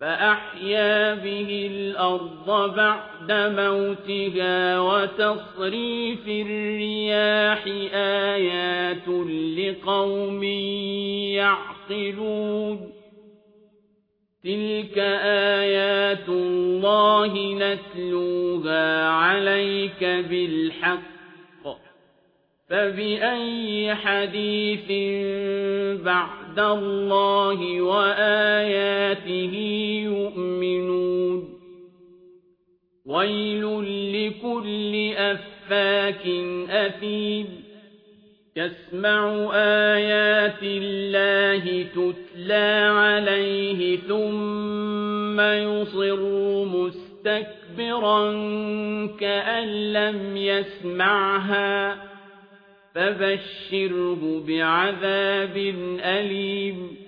فأحيا به الأرض بعد موتها وتصريف الرياح آيات لقوم يعقلون. تلك آيات الله نتلوها عليك بالحق. فبأي حديث بعد الله وآياته يؤمنون ويل لكل أفاك أثيم يسمع آيات الله تتلى عليه ثم يصر مستكبرا كأن لم يسمعها فبشره بعذاب أليم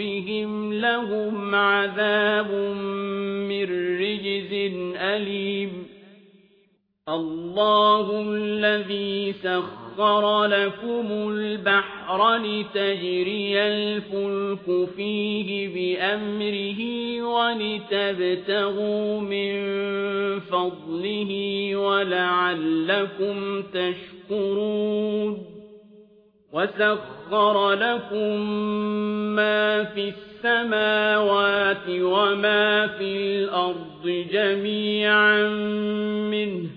ربهم لهم عذاب من رجز أليم الله الذي سخر لكم البحر لتجري الفلك فيه بأمره ولتبتغوا من فضله ولعلكم تشكرون وسخر لكم ما في السماوات وما في الأرض جميعا منه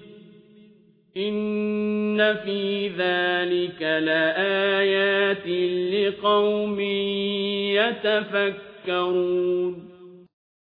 إن في ذلك لآيات لقوم يتفكرون